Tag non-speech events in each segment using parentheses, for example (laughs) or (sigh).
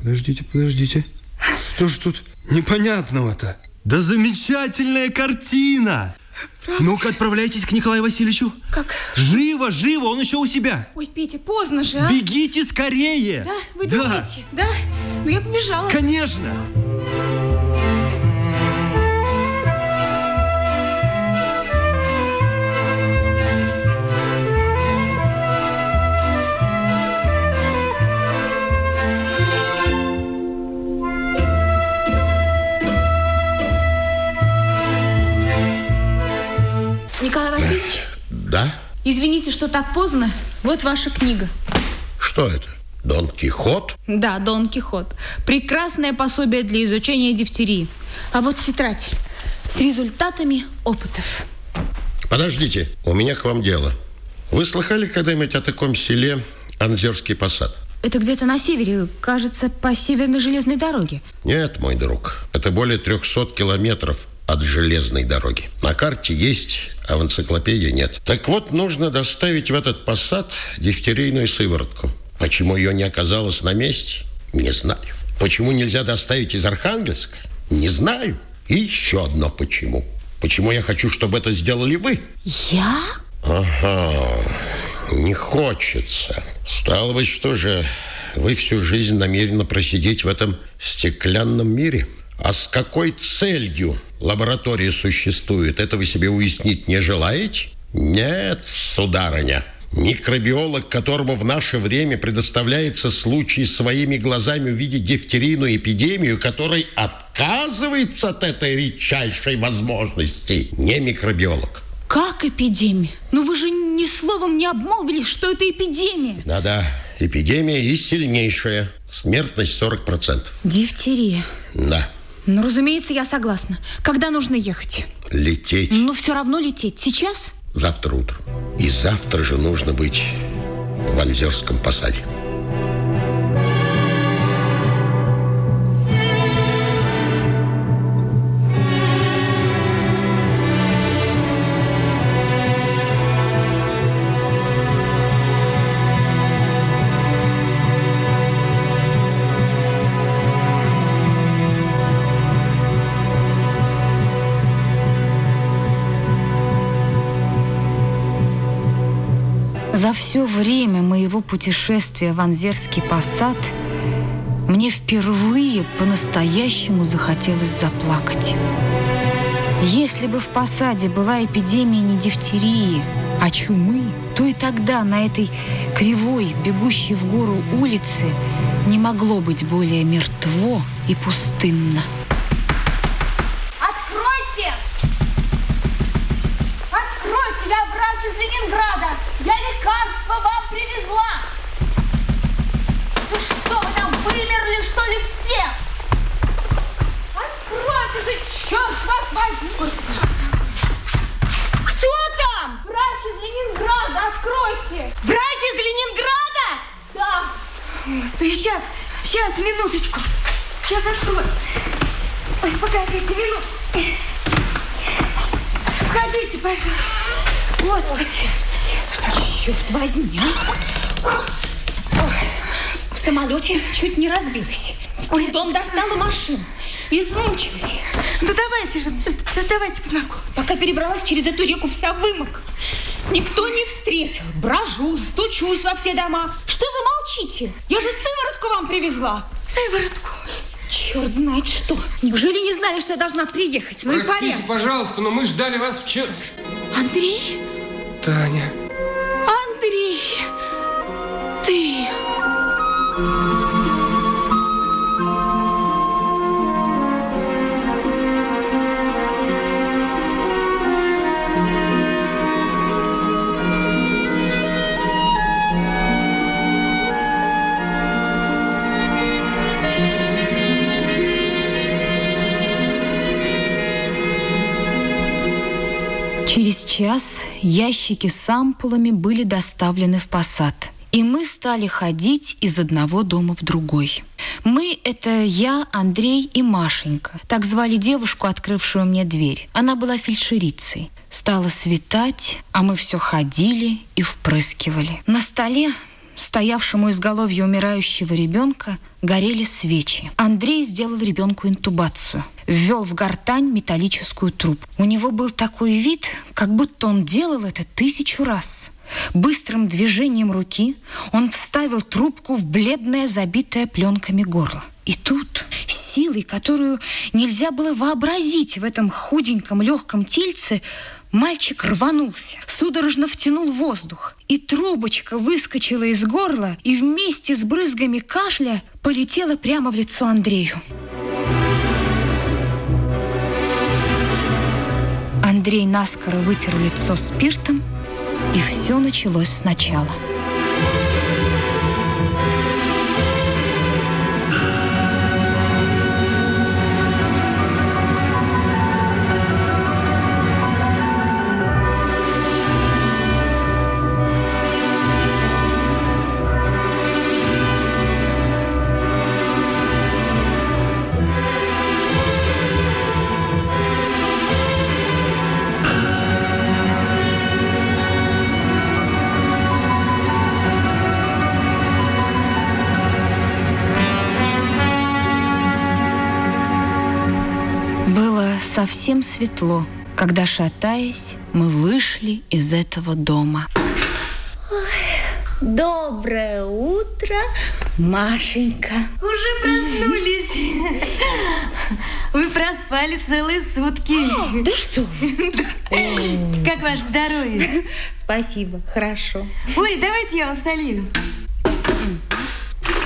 Подождите, подождите. Что ж тут непонятного-то? Да замечательная картина! Ну-ка, отправляйтесь к Николаю Васильевичу. Как? Живо, живо, он еще у себя. Ой, Петя, поздно же, а? Бегите скорее. Да? Вы думаете? Да? Ну, я побежала. Конечно. Извините, что так поздно. Вот ваша книга. Что это? Дон Кихот? Да, Дон Кихот. Прекрасное пособие для изучения дифтерии. А вот тетрадь с результатами опытов. Подождите, у меня к вам дело. Вы слыхали когда-нибудь о таком селе Анзерский посад? Это где-то на севере, кажется, по северной железной дороге. Нет, мой друг. Это более 300 километров от железной дороги. На карте есть, а в энциклопедии нет. Так вот, нужно доставить в этот посад дифтерийную сыворотку. Почему ее не оказалось на месте? Не знаю. Почему нельзя доставить из Архангельска? Не знаю. И еще одно почему. Почему я хочу, чтобы это сделали вы? Я? Ага, не хочется. Стало быть, что же, вы всю жизнь намерены просидеть в этом стеклянном мире? А с какой целью лаборатория существует, это вы себе уяснить не желаете? Нет, сударыня. Микробиолог, которому в наше время предоставляется случай своими глазами увидеть дифтерийную эпидемию, который отказывается от этой редчайшей возможности, не микробиолог. Как эпидемия? Ну вы же ни словом не обмолвились, что это эпидемия. Да-да, эпидемия и сильнейшая. Смертность 40%. Дифтерия. Да, Ну, разумеется, я согласна. Когда нужно ехать? лететь Но все равно лететь. Сейчас? завтра утром. И завтра же нужно быть в Анзерском посаде. За все время моего путешествия в Анзерский посад мне впервые по-настоящему захотелось заплакать. Если бы в посаде была эпидемия не дифтерии, а чумы, то и тогда на этой кривой, бегущей в гору улице не могло быть более мертво и пустынно. Кто там? Врач из Ленинграда, откройте! Врач из Ленинграда? Да, Господи, сейчас, сейчас, минуточку. Сейчас открою. Ой, погодите, минуту. Входите, пожалуйста. Господи, Господи. Что, черт возьми, а? Ой, В самолете чуть не разбилась. С трудом достала машину. Измучилась. Ну давайте же, д- давайте помогу. Пока перебралась через эту реку, вся вымокла. Никто не встретил. Брожу, стучусь во все дома. Что вы молчите? Я же сыворотку вам привезла. Сыворотку. Черт знает что. Неужели не знали, что я должна приехать? Ну и Простите, порядок. пожалуйста, но мы ждали вас вчера. Андрей? Таня. Андрей! Ты... Через час ящики с ампулами были доставлены в посад. И мы стали ходить из одного дома в другой. Мы — это я, Андрей и Машенька. Так звали девушку, открывшую мне дверь. Она была фельдшерицей. Стало светать, а мы все ходили и впрыскивали. На столе стоявшему изголовья умирающего ребенка, горели свечи. Андрей сделал ребенку интубацию. Ввел в гортань металлическую трубку. У него был такой вид, как будто он делал это тысячу раз. Быстрым движением руки он вставил трубку в бледное, забитое пленками горло. И тут силой, которую нельзя было вообразить в этом худеньком легком тельце, мальчик рванулся, судорожно втянул воздух, и трубочка выскочила из горла и вместе с брызгами кашля полетела прямо в лицо Андрею. Андрей наскоро вытер лицо спиртом, и все началось сначала. Совсем светло, когда, шатаясь, мы вышли из этого дома. Доброе утро, Машенька. Уже проснулись. Вы проспали целые сутки. Да что вы. Как ваше здоровье? Спасибо, хорошо. Ой, давайте я вам солью.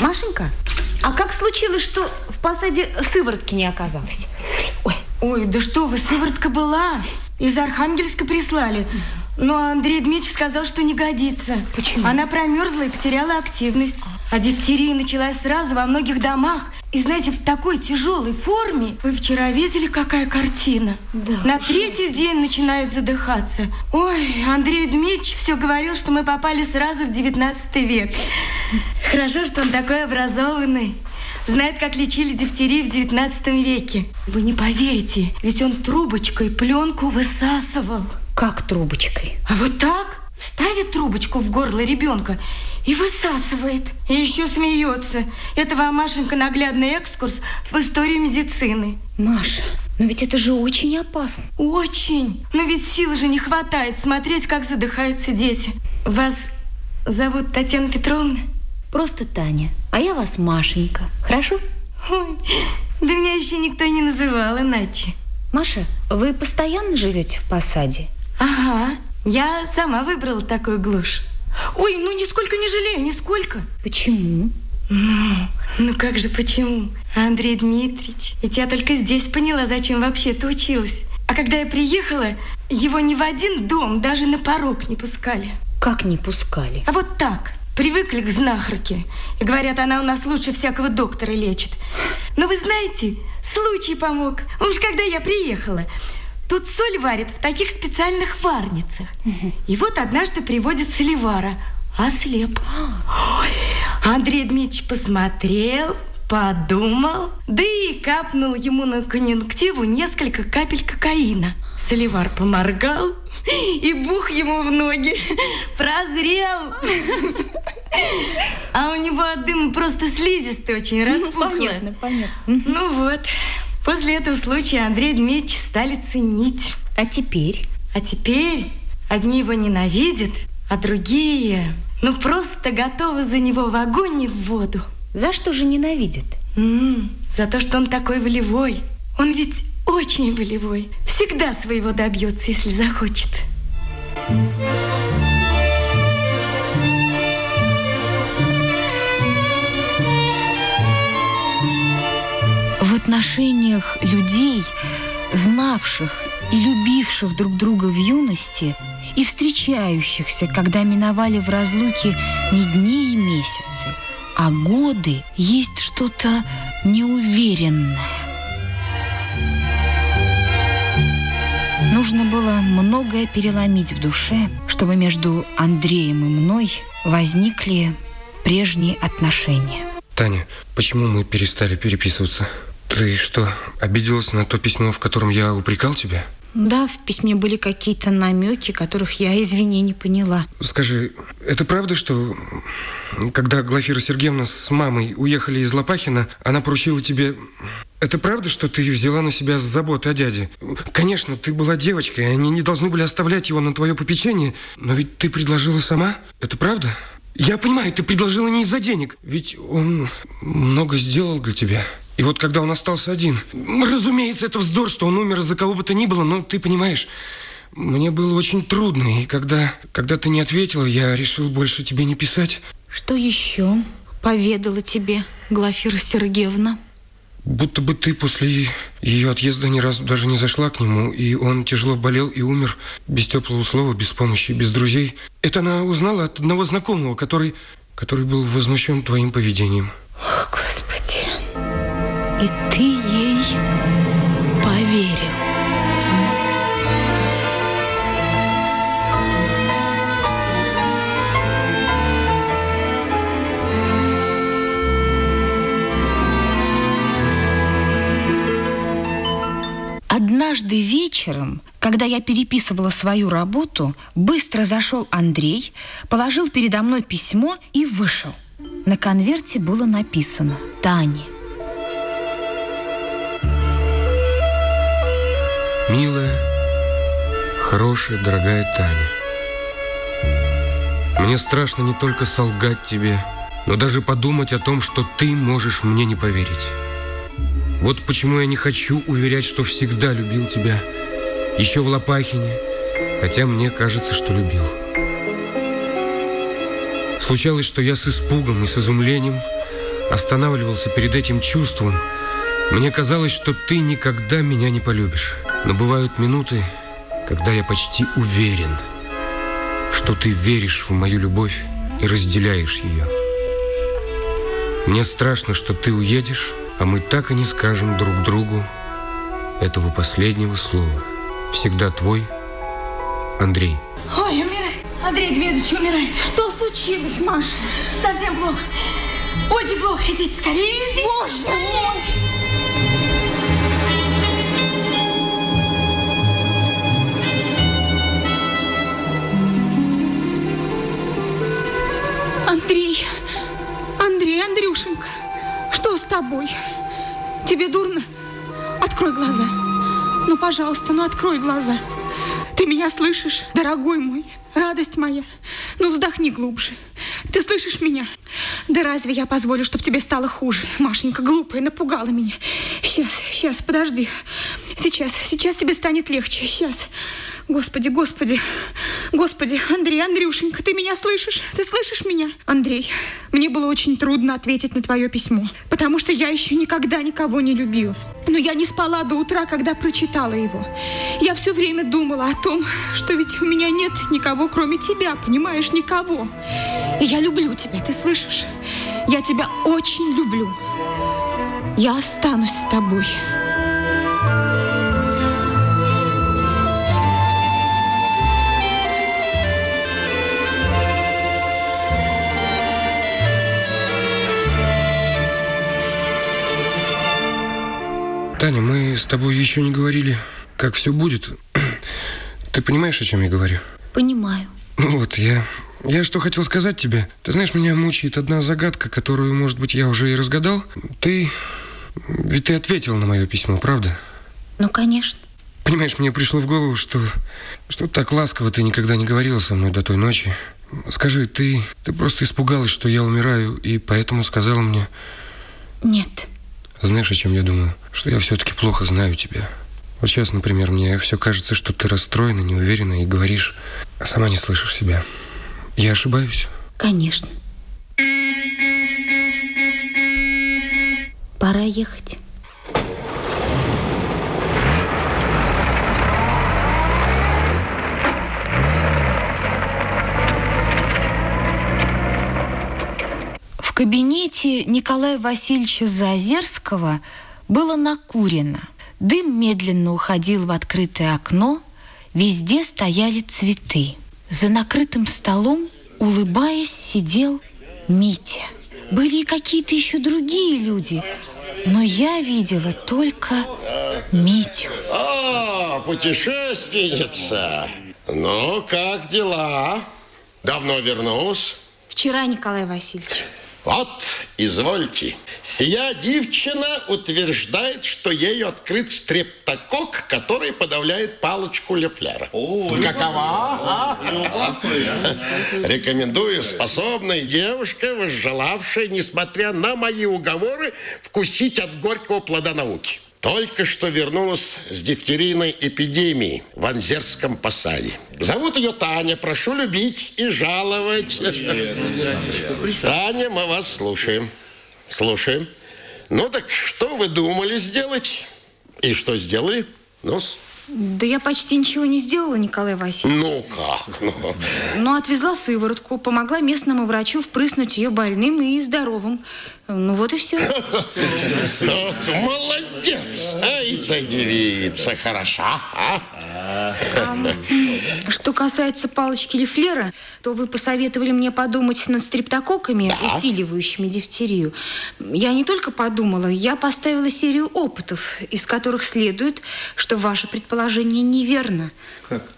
Машенька, а как случилось, что в посаде сыворотки не оказалось? Ой, да что вы, сыворотка была. Из Архангельска прислали. Но Андрей Дмитриевич сказал, что не годится. Почему? Она промерзла и потеряла активность. А дифтерия началась сразу во многих домах. И знаете, в такой тяжелой форме. Вы вчера видели, какая картина? Да На уж. третий день начинает задыхаться. Ой, Андрей Дмитриевич все говорил, что мы попали сразу в 19 век. Хорошо, что он такой образованный. Знает, как лечили дифтерию в 19 веке. Вы не поверите, ведь он трубочкой пленку высасывал. как трубочкой? А вот так ставит трубочку в горло ребенка и высасывает. И еще смеется. Это вам, Машенька, наглядный экскурс в историю медицины. Маша, но ведь это же очень опасно. Очень. Но ведь сил же не хватает смотреть, как задыхаются дети. Вас зовут Татьяна Петровна? Просто Таня, а я вас Машенька. Хорошо? Ой, да меня еще никто не называл иначе. Маша, вы постоянно живете в посаде? Ага, я сама выбрала такую глушь. Ой, ну нисколько не жалею, нисколько. Почему? Ну, ну как же почему? Андрей Дмитриевич, ведь я только здесь поняла, зачем вообще ты училась. А когда я приехала, его ни в один дом даже на порог не пускали. Как не пускали? А вот так, привыкли к знахарке. И говорят, она у нас лучше всякого доктора лечит. Но вы знаете, случай помог. Уж когда я приехала, тут соль варят в таких специальных варницах. И вот однажды приводит соливара, ослеп. Ой, Андрей Дмитриевич посмотрел, подумал, да и капнул ему на конъюнктиву несколько капель кокаина. Соливар поморгал, (laughs) и бух ему в ноги. Прозрел. А у него от дыма просто слизистый очень распухло. понятно, понятно. Ну вот, после этого случая Андрей Дмитриевич стали ценить. А теперь? А теперь одни его ненавидят, а другие, ну просто готовы за него в огонь и в воду. За что же ненавидят? М, за то, что он такой волевой. Он ведь очень волевой. Всегда своего добьется, если захочет. В отношениях людей, знавших и любивших друг друга в юности и встречающихся, когда миновали в разлуке не дни и месяцы, а годы, есть что-то неуверенное. Нужно было многое переломить в душе, чтобы между Андреем и мной возникли прежние отношения. Таня, почему мы перестали переписываться? Ты что, обиделась на то письмо, в котором я упрекал тебя? Да, в письме были какие-то намеки, которых я, извини, не поняла. Скажи, это правда, что когда Глафира Сергеевна с мамой уехали из Лопахина, она поручила тебе... Это правда, что ты взяла на себя заботу о дяде? Конечно, ты была девочкой, они не должны были оставлять его на твое попечение, но ведь ты предложила сама. Это правда? Я понимаю, ты предложила не из-за денег, ведь он много сделал для тебя. И вот когда он остался один, разумеется, это вздор, что он умер из-за кого бы то ни было, но ты понимаешь, мне было очень трудно, и когда, когда ты не ответила, я решил больше тебе не писать. Что еще поведала тебе Глафира Сергеевна? Будто бы ты после ее отъезда ни разу даже не зашла к нему, и он тяжело болел и умер без теплого слова, без помощи, без друзей. Это она узнала от одного знакомого, который, который был возмущен твоим поведением. О, Господи, и ты Однажды вечером, когда я переписывала свою работу, быстро зашел Андрей, положил передо мной письмо и вышел. На конверте было написано «Тане». Милая, хорошая, дорогая Таня. Мне страшно не только солгать тебе, но даже подумать о том, что ты можешь мне не поверить. Вот почему я не хочу уверять, что всегда любил тебя. Еще в Лопахине, хотя мне кажется, что любил. Случалось, что я с испугом и с изумлением останавливался перед этим чувством. Мне казалось, что ты никогда меня не полюбишь. Но бывают минуты, когда я почти уверен, что ты веришь в мою любовь и разделяешь ее. Мне страшно, что ты уедешь, а мы так и не скажем друг другу этого последнего слова. Всегда твой Андрей. Ой, умирает. Андрей Дмитриевич умирает. Что случилось, Маша? Совсем плохо. Очень плохо. Идите скорее. Идите. Боже мой! Андрей, Андрей, Андрюшенька, что с тобой? Тебе дурно? Открой глаза. Ну, пожалуйста, ну открой глаза. Ты меня слышишь, дорогой мой, радость моя? Ну, вздохни глубже. Ты слышишь меня? Да разве я позволю, чтобы тебе стало хуже? Машенька глупая напугала меня. Сейчас, сейчас, подожди. Сейчас, сейчас тебе станет легче. Сейчас. Господи, господи, господи, Андрей, Андрюшенька, ты меня слышишь? Ты слышишь меня? Андрей, мне было очень трудно ответить на твое письмо, потому что я еще никогда никого не любила. Но я не спала до утра, когда прочитала его. Я все время думала о том, что ведь у меня нет никого, кроме тебя, понимаешь, никого. И я люблю тебя, ты слышишь? Я тебя очень люблю. Я останусь с тобой. Таня, мы с тобой еще не говорили, как все будет. Ты понимаешь, о чем я говорю? Понимаю. Ну вот, я... Я что хотел сказать тебе. Ты знаешь, меня мучает одна загадка, которую, может быть, я уже и разгадал. Ты... Ведь ты ответил на мое письмо, правда? Ну, конечно. Понимаешь, мне пришло в голову, что... Что так ласково ты никогда не говорила со мной до той ночи. Скажи, ты... Ты просто испугалась, что я умираю, и поэтому сказала мне... Нет. Знаешь, о чем я думаю? Что я все-таки плохо знаю тебя. Вот сейчас, например, мне все кажется, что ты расстроена, неуверена и говоришь, а сама не слышишь себя. Я ошибаюсь? Конечно. Пора ехать. Кабинете Николая Васильевича Заозерского было накурено. Дым медленно уходил в открытое окно, везде стояли цветы. За накрытым столом, улыбаясь, сидел Митя. Были и какие-то еще другие люди, но я видела только Митю. О, путешественница. Ну, как дела? Давно вернулась? Вчера, Николай Васильевич. Вот, извольте. Сия девчина утверждает, что ею открыт стрептокок, который подавляет палочку Лефлера. Какова? а? Рекомендую способная девушка, возжелавшая, несмотря на мои уговоры, вкусить от горького плода науки. Только что вернулась с дифтерийной эпидемией в Анзерском посаде. Зовут ее Таня. Прошу любить и жаловать. Таня, мы вас слушаем. Слушаем. Ну так что вы думали сделать? И что сделали? ну. Да я почти ничего не сделала, Николай Васильевич. Ну как? Ну, Ну, отвезла сыворотку, помогла местному врачу впрыснуть ее больным и здоровым. Ну, вот и все. (laughs) Ох, молодец! Ай да девица, хороша, а? Что касается палочки Лефлера, то вы посоветовали мне подумать над стрептококками, усиливающими дифтерию. Я не только подумала, я поставила серию опытов, из которых следует, что ваше предположение неверно.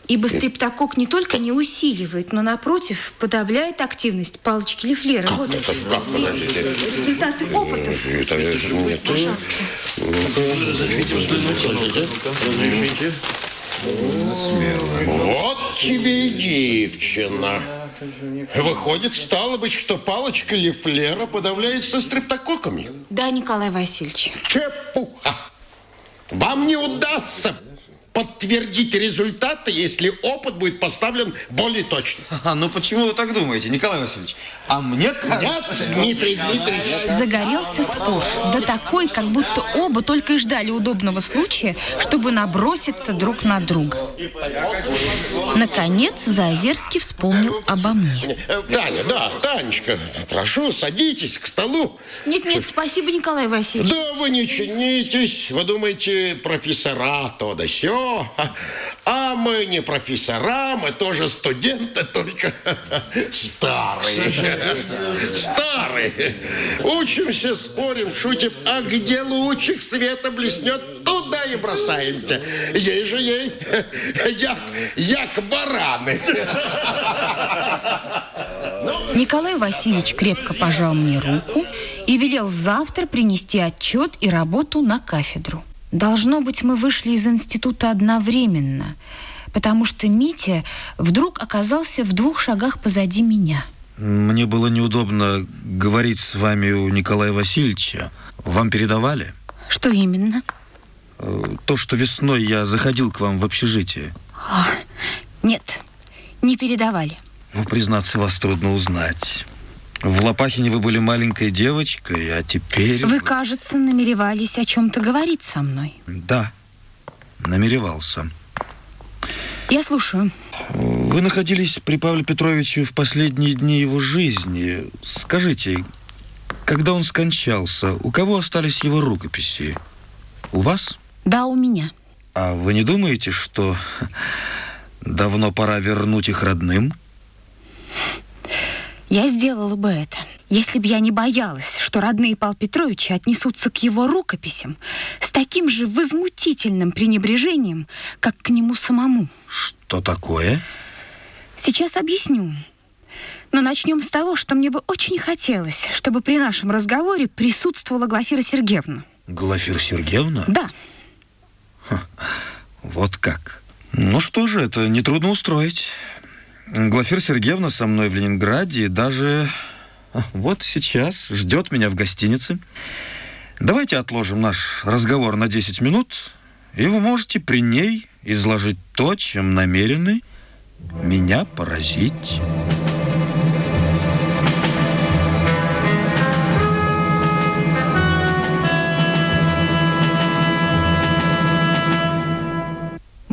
Ибо стрептокок не только не усиливает, но, напротив, подавляет активность палочки Лефлера. Вот это как? здесь Подождите. результаты опытов. Это, это ты- Пожалуйста. Вот тебе и девчина. Выходит, стало быть, что палочка Лефлера подавляется стрептококками. Да, Николай Васильевич. Чепуха. Вам не удастся подтвердить результаты, если опыт будет поставлен более точно. А, ну почему вы так думаете, Николай Васильевич? А мне Нет, кажется, что... Дмитрий Дмитриевич, Загорелся спор. Да такой, как будто оба только и ждали удобного случая, чтобы наброситься друг на друга. Наконец Заозерский вспомнил обо мне. Э, Таня, да, Танечка, прошу, садитесь к столу. Нет-нет, спасибо, Николай Васильевич. Да вы не чинитесь, вы думаете, профессора то да сё. А мы не профессора, мы тоже студенты, только старые. Старые. Учимся, спорим, шутим, а где лучик света блеснет, туда и бросаемся. Ей же ей, як, як бараны. Николай Васильевич крепко пожал мне руку и велел завтра принести отчет и работу на кафедру. Должно быть, мы вышли из института одновременно, потому что Митя вдруг оказался в двух шагах позади меня. Мне было неудобно говорить с вами у Николая Васильевича. Вам передавали? Что именно? Э, То, что весной я заходил к вам в общежитие. А, нет, не передавали. Ну, признаться, вас трудно узнать. В Лопахине вы были маленькой девочкой, а теперь... Вы, кажется, намеревались о чем-то говорить со мной. Да, намеревался. Я слушаю. Вы находились при Павле Петровиче в последние дни его жизни. Скажите, когда он скончался, у кого остались его рукописи? У вас? Да, у меня. А вы не думаете, что (laughs) давно пора вернуть их родным? Я сделала бы это, если бы я не боялась, что родные Павла Петровича отнесутся к его рукописям с таким же возмутительным пренебрежением, как к нему самому. Что такое? Сейчас объясню. Но начнем с того, что мне бы очень хотелось, чтобы при нашем разговоре присутствовала Глафира Сергеевна. Глафира Сергеевна? Да, Вот как. Ну что же, это нетрудно устроить. Глафира Сергеевна со мной в Ленинграде и даже а, вот сейчас ждет меня в гостинице. Давайте отложим наш разговор на 10 минут, и вы можете при ней изложить то, чем намерены меня поразить.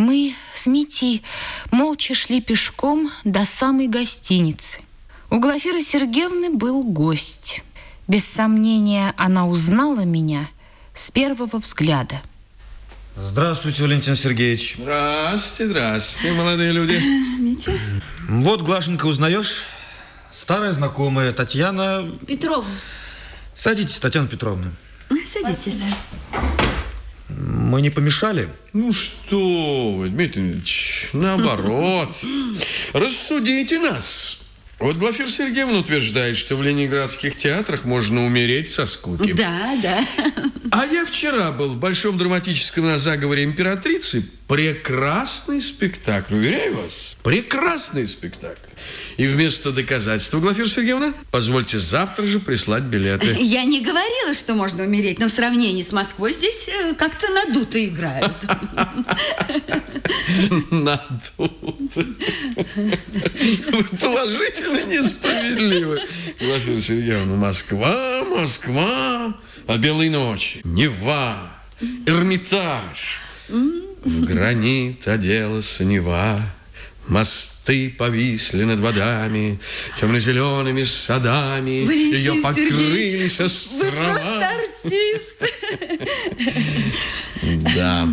мы с Митей молча шли пешком до самой гостиницы. У Глафиры Сергеевны был гость. Без сомнения, она узнала меня с первого взгляда. Здравствуйте, Валентин Сергеевич. Здравствуйте, здравствуйте, молодые люди. Вот, Глашенька, узнаешь? Старая знакомая Татьяна... Петровна. Садитесь, Татьяна Петровна. Садитесь. Мы не помешали? Ну что вы, Дмитрий Ильич, наоборот. Рассудите нас. Вот Глафира Сергеевна утверждает, что в ленинградских театрах можно умереть со скуки. Да, да. А я вчера был в Большом драматическом на заговоре императрицы. Прекрасный спектакль, уверяю вас. Прекрасный спектакль. И вместо доказательства, Глафира Сергеевна, позвольте завтра же прислать билеты. (laughs) Я не говорила, что можно умереть, но в сравнении с Москвой здесь э, как-то надуто играют. (laughs) Надуто. (laughs) Вы положительно несправедливы. Глафира Сергеевна, Москва, Москва, а белые ночи, Нева, Эрмитаж. В гранит оделась Нева, Мосты повисли над водами, темно-зелеными садами, Валентин ее покрылись Сергеевич, Вы острова. просто артист. Да.